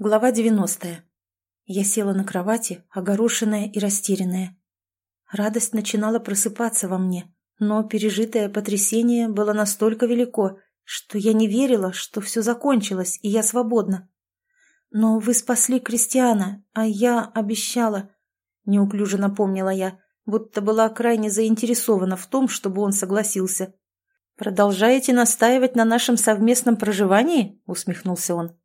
Глава 90. Я села на кровати, огорошенная и растерянная. Радость начинала просыпаться во мне, но пережитое потрясение было настолько велико, что я не верила, что все закончилось, и я свободна. «Но вы спасли Кристиана, а я обещала...» Неуклюже напомнила я, будто была крайне заинтересована в том, чтобы он согласился. «Продолжаете настаивать на нашем совместном проживании?» — усмехнулся он.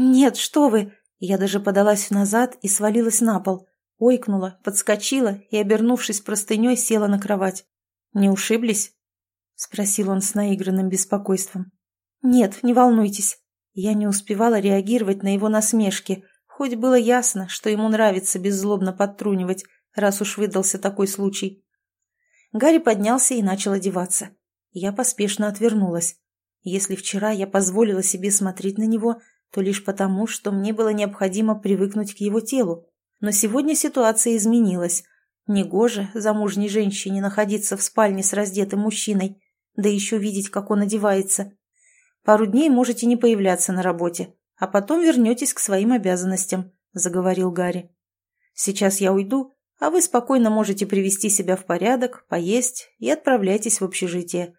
«Нет, что вы!» Я даже подалась назад и свалилась на пол. Ойкнула, подскочила и, обернувшись простыней, села на кровать. «Не ушиблись?» — спросил он с наигранным беспокойством. «Нет, не волнуйтесь». Я не успевала реагировать на его насмешки, хоть было ясно, что ему нравится беззлобно подтрунивать, раз уж выдался такой случай. Гарри поднялся и начал одеваться. Я поспешно отвернулась. Если вчера я позволила себе смотреть на него, то лишь потому, что мне было необходимо привыкнуть к его телу. Но сегодня ситуация изменилась. Негоже замужней женщине находиться в спальне с раздетым мужчиной, да еще видеть, как он одевается. Пару дней можете не появляться на работе, а потом вернетесь к своим обязанностям», — заговорил Гарри. «Сейчас я уйду, а вы спокойно можете привести себя в порядок, поесть и отправляйтесь в общежитие.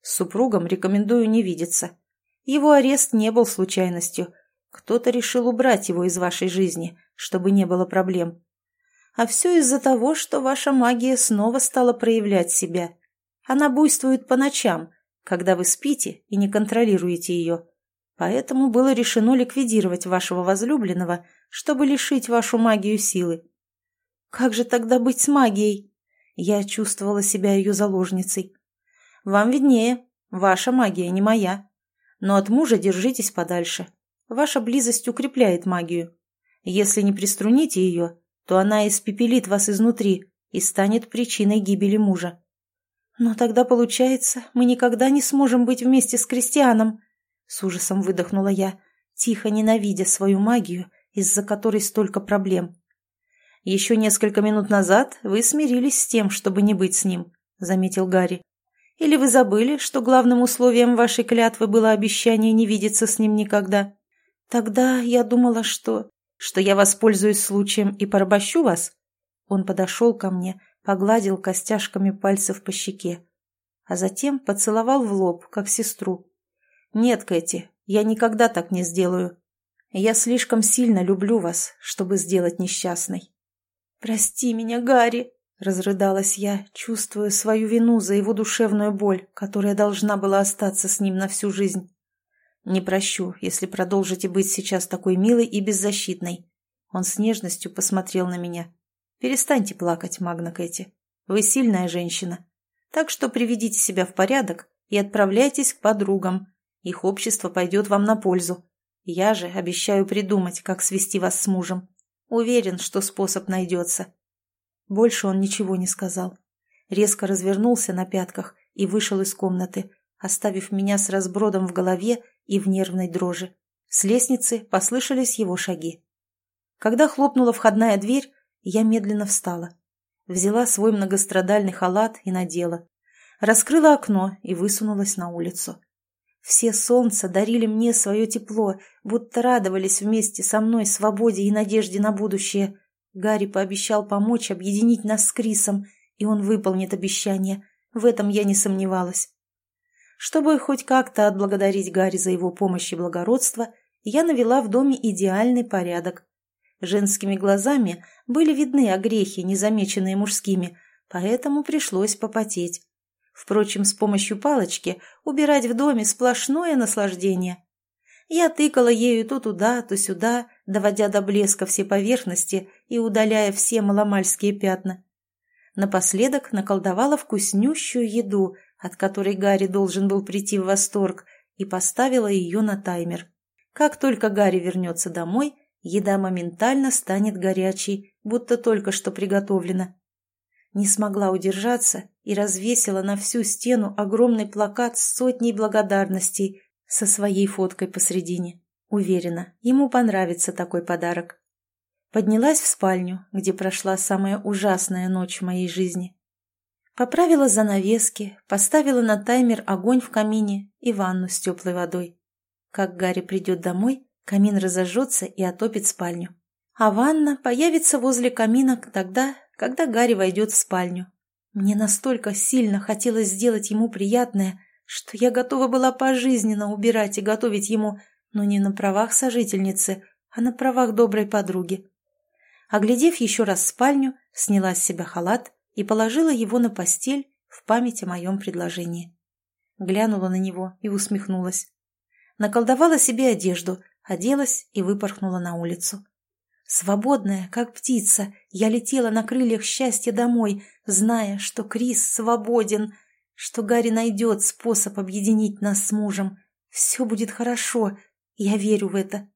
С супругом рекомендую не видеться. Его арест не был случайностью. Кто-то решил убрать его из вашей жизни, чтобы не было проблем. А все из-за того, что ваша магия снова стала проявлять себя. Она буйствует по ночам, когда вы спите и не контролируете ее. Поэтому было решено ликвидировать вашего возлюбленного, чтобы лишить вашу магию силы. Как же тогда быть с магией? Я чувствовала себя ее заложницей. Вам виднее, ваша магия не моя. Но от мужа держитесь подальше. Ваша близость укрепляет магию. Если не приструните ее, то она испепелит вас изнутри и станет причиной гибели мужа. Но тогда, получается, мы никогда не сможем быть вместе с крестьяном. С ужасом выдохнула я, тихо ненавидя свою магию, из-за которой столько проблем. «Еще несколько минут назад вы смирились с тем, чтобы не быть с ним», — заметил Гарри. Или вы забыли, что главным условием вашей клятвы было обещание не видеться с ним никогда? Тогда я думала, что... Что я воспользуюсь случаем и порабощу вас?» Он подошел ко мне, погладил костяшками пальцев по щеке, а затем поцеловал в лоб, как сестру. «Нет, Кэти, я никогда так не сделаю. Я слишком сильно люблю вас, чтобы сделать несчастной». «Прости меня, Гарри!» Разрыдалась я, чувствуя свою вину за его душевную боль, которая должна была остаться с ним на всю жизнь. «Не прощу, если продолжите быть сейчас такой милой и беззащитной». Он с нежностью посмотрел на меня. «Перестаньте плакать, Магна Кэти. Вы сильная женщина. Так что приведите себя в порядок и отправляйтесь к подругам. Их общество пойдет вам на пользу. Я же обещаю придумать, как свести вас с мужем. Уверен, что способ найдется. Больше он ничего не сказал. Резко развернулся на пятках и вышел из комнаты, оставив меня с разбродом в голове и в нервной дрожи. С лестницы послышались его шаги. Когда хлопнула входная дверь, я медленно встала. Взяла свой многострадальный халат и надела. Раскрыла окно и высунулась на улицу. Все солнца дарили мне свое тепло, будто радовались вместе со мной свободе и надежде на будущее. Гарри пообещал помочь объединить нас с Крисом, и он выполнит обещание. В этом я не сомневалась. Чтобы хоть как-то отблагодарить Гарри за его помощь и благородство, я навела в доме идеальный порядок. Женскими глазами были видны огрехи, незамеченные мужскими, поэтому пришлось попотеть. Впрочем, с помощью палочки убирать в доме сплошное наслаждение. Я тыкала ею то туда, то сюда, доводя до блеска все поверхности и удаляя все маломальские пятна. Напоследок наколдовала вкуснющую еду, от которой Гарри должен был прийти в восторг, и поставила ее на таймер. Как только Гарри вернется домой, еда моментально станет горячей, будто только что приготовлена. Не смогла удержаться и развесила на всю стену огромный плакат с сотней благодарностей, со своей фоткой посредине. Уверена, ему понравится такой подарок. Поднялась в спальню, где прошла самая ужасная ночь в моей жизни. Поправила занавески, поставила на таймер огонь в камине и ванну с теплой водой. Как Гарри придет домой, Камин разожжется и отопит спальню. А ванна появится возле камина тогда, когда Гарри войдет в спальню. Мне настолько сильно хотелось сделать ему приятное, что я готова была пожизненно убирать и готовить ему, но не на правах сожительницы, а на правах доброй подруги. Оглядев еще раз спальню, сняла с себя халат и положила его на постель в память о моем предложении. Глянула на него и усмехнулась. Наколдовала себе одежду, оделась и выпорхнула на улицу. Свободная, как птица, я летела на крыльях счастья домой, зная, что Крис свободен, что Гарри найдет способ объединить нас с мужем. Все будет хорошо, я верю в это.